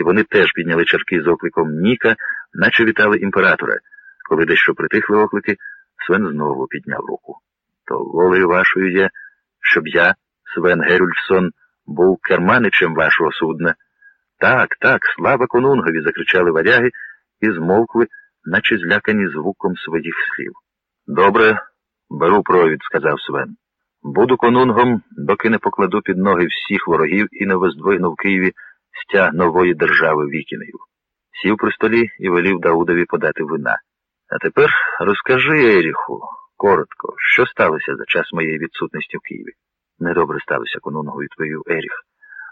і вони теж підняли чарки з окликом Ніка, наче вітали імператора. Коли дещо притихли оклики, Свен знову підняв руку. То волею вашою є, щоб я, Свен Герульфсон, був керманичем вашого судна. Так, так, слава конунгові, закричали варяги і змовкли, наче злякані звуком своїх слів. Добре, беру провід, сказав Свен. Буду конунгом, доки не покладу під ноги всіх ворогів і не воздвигну в Києві стяг нової держави вікінгів. Сів при столі і велів Даудові подати вина. А тепер розкажи, Еріху, коротко, що сталося за час моєї відсутності в Києві. Недобре сталося, конунгу, відповів Еріх.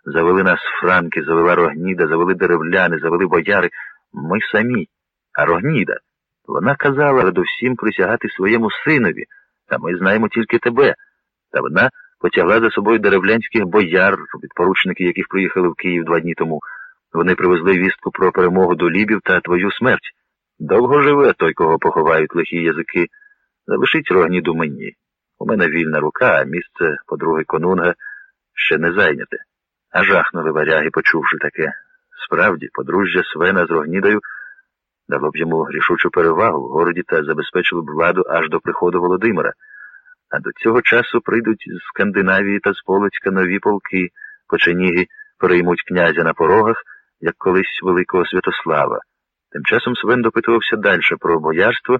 Завели нас франки, завела Рогніда, завели деревляни, завели бояри. Ми самі. А Рогніда. Вона казала передусім присягати своєму синові, та ми знаємо тільки тебе. Та вона потягла за собою деревлянських бояр, підпоручники, яких приїхали в Київ два дні тому. Вони привезли вістку про перемогу до Лібів та твою смерть. Довго живе той, кого поховають лихі язики. Залишіть Рогніду мені. У мене вільна рука, а місце подруги конунга ще не зайняте. А жахнули варяги, почувши таке. Справді, подружжя Свена з Рогнідою дало б йому рішучу перевагу в городі та забезпечило б владу аж до приходу Володимира. А до цього часу прийдуть з Скандинавії та з Полоцька нові полки, печеніги переймуть князя на порогах, як колись Великого Святослава. Тим часом Свен допитувався далі про боярство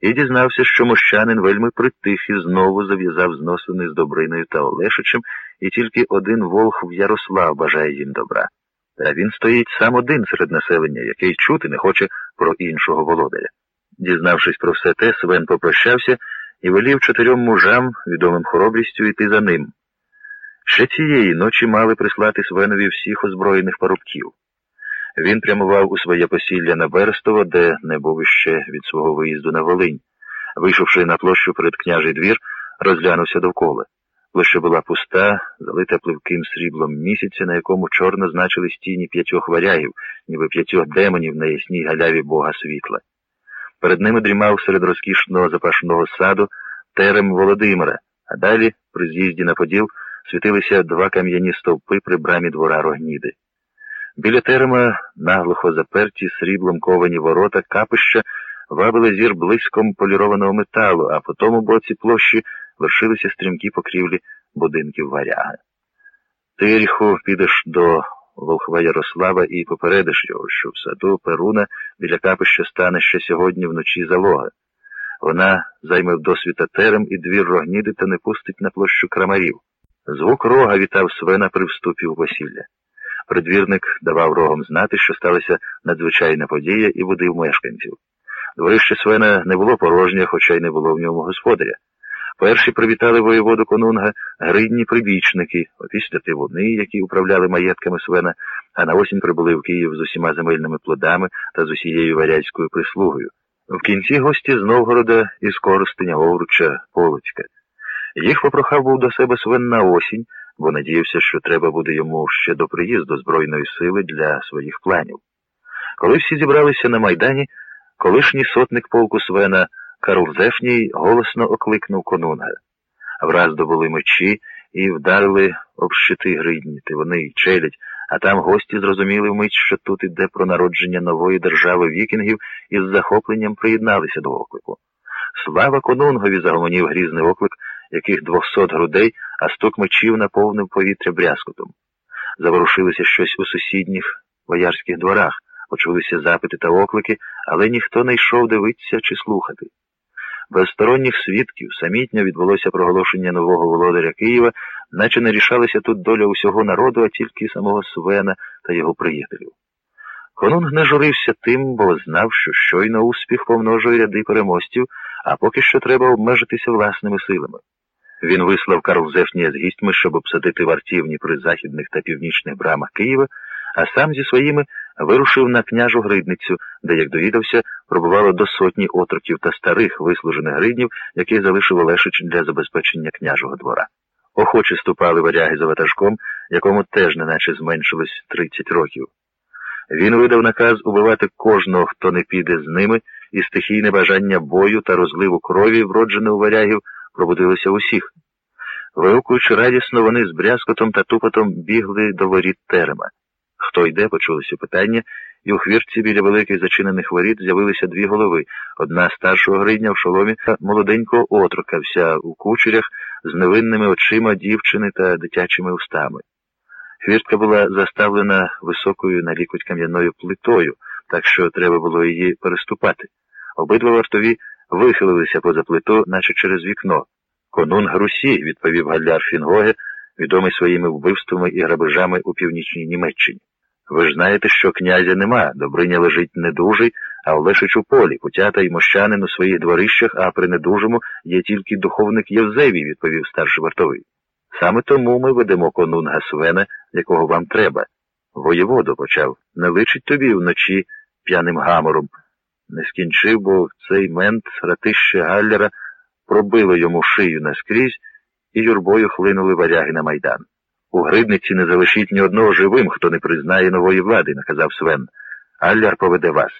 і дізнався, що мощанин вельми притих і знову зав'язав зносини з Добриною та Олешичем, і тільки один волх Ярослав бажає їм добра. Та він стоїть сам один серед населення, який чути не хоче про іншого володаря. Дізнавшись про все те, Свен попрощався і велів чотирьом мужам, відомим хоробрістю, йти за ним. Ще цієї ночі мали прислати Свенові всіх озброєних парубків. Він прямував у своє посілля на Берестово, де не був іще від свого виїзду на Волинь. Вийшовши на площу перед княжий двір, розглянувся довкола. Площа була пуста, залита пливким сріблом місяця, на якому чорно значили стіні п'ятьох варягів, ніби п'ятьох демонів на ясній галяві Бога світла. Перед ними дрімав серед розкішного запашного саду терем Володимира, а далі, при з'їзді на Поділ, світилися два кам'яні стовпи при брамі двора Рогніди. Біля терема, наглухо заперті сріблом ковані ворота капища, вабили зір блиском полірованого металу, а по тому боці площі вершилися стрімкі покрівлі будинків варяга. Ти, Ріху, підеш до Волхва Ярослава і попередиш його, що в саду Перуна біля капища стане ще сьогодні вночі залога. Вона займе в досвіта терем і двір рогніди та не пустить на площу крамарів. Звук рога вітав свина при вступі в весілля. Придвірник давав рогом знати, що сталася надзвичайна подія і будив мешканців. Дворище свина не було порожнє, хоча й не було в ньому господаря. Перші привітали воєводу конунга гридні прибічники, опісля тивуни, які управляли маєтками свена, а на осінь прибули в Київ з усіма земельними плодами та з усією варязькою прислугою. В кінці гості з Новгорода із Коростеня, Овруча, Полоцька. Їх попрохав був до себе свин на осінь, бо надіявся, що треба буде йому ще до приїзду Збройної сили для своїх планів. Коли всі зібралися на Майдані, колишній сотник полку Свена Карл Зефній голосно окликнув конунга. Враз добули мечі і вдарили об щити гридніти. вони й челядь, а там гості зрозуміли вмить, що тут іде про народження нової держави вікінгів і з захопленням приєдналися до оклику. Слава конунгові загомонів грізний оклик, яких двохсот грудей, а стук мечів наповнив повітря брязкотом. Заворушилося щось у сусідніх боярських дворах, почулися запити та оклики, але ніхто не йшов дивитися чи слухати. Без сторонніх свідків самітньо відбулося проголошення нового володаря Києва, наче не рішалася тут доля усього народу, а тільки самого Свена та його приятелів. Конунг не журився тим, бо знав, що щойно успіх помножує ряди переможців, а поки що треба обмежитися власними силами. Він вислав Карл Зефнія з гістьми, щоб обсадити вартівні при західних та північних брамах Києва, а сам зі своїми вирушив на княжу гридницю, де, як довідався, пробувало до сотні отроків та старих вислужених гриднів, які залишив Олешич для забезпечення княжого двора. Охоче ступали варяги за ватажком, якому теж неначе зменшилось 30 років. Він видав наказ убивати кожного, хто не піде з ними, і стихійне бажання бою та розливу крові, вроджене у варягів, пробудилося усіх. Вигукуючи радісно, вони з брязкотом та тупотом бігли до воріт терема. Хто йде, почулося питання, і у хвіртці біля великих зачинених воріт з'явилися дві голови. Одна старшого гридня в шоломі молоденького отрока, вся у кучерях з невинними очима дівчини та дитячими устами. Хвіртка була заставлена високою на лікоть кам'яною плитою, так що треба було її переступати. Обидва вартові вихилилися поза плиту, наче через вікно. Конун Грусі, відповів Галляр Фінгоге, відомий своїми вбивствами і грабежами у північній Німеччині. Ви ж знаєте, що князя нема, Добриня лежить недужий, а Олешич у полі, путята й мощанин у своїх дворищах, а при недужому є тільки духовник Євзевій, відповів старший вартовий. Саме тому ми ведемо конунга Свена, якого вам треба. Воєводу почав. Не личить тобі вночі п'яним гамором. Не скінчив, бо в цей мент ратище Галлера пробило йому шию наскрізь, і юрбою хлинули варяги на майдан. У грибниці не залишіть ні одного живим, хто не признає нової влади, наказав Свен. Алляр поведе вас.